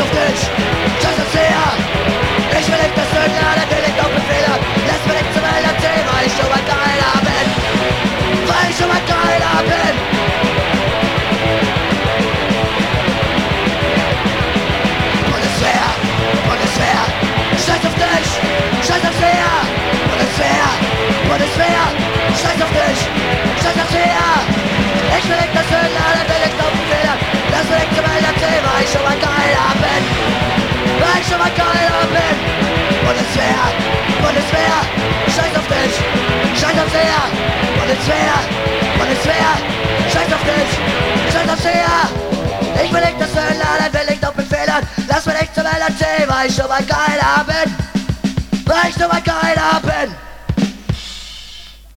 of this. aber keiner mit. Bundeswehr, Bundeswehr, scheiß auf dich, scheiß aufs Heer. Bundeswehr, Bundeswehr, scheiß auf dich, scheiß aufs Heer. Ich will nicht das Höhenladen, will nicht auf den Fehlern. Lass mir nicht zum LRT, weil ich schon mal keiner bin. Weil ich schon mal keiner bin.